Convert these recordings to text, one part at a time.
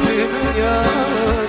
geçti dünya.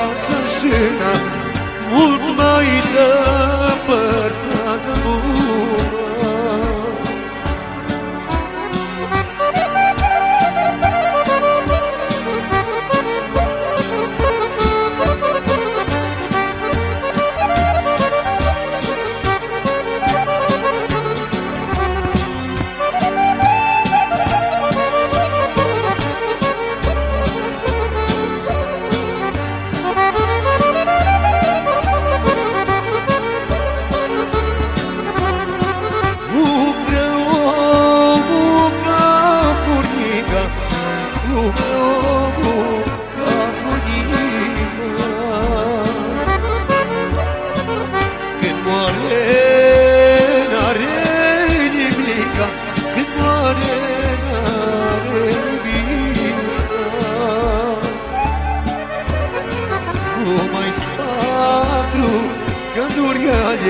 Franzëshina Mund ma i të përpër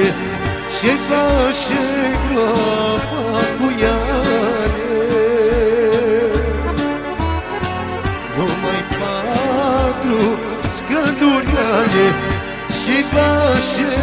iare Ce face groapa cu iare Numai patru scăduri ale Ce face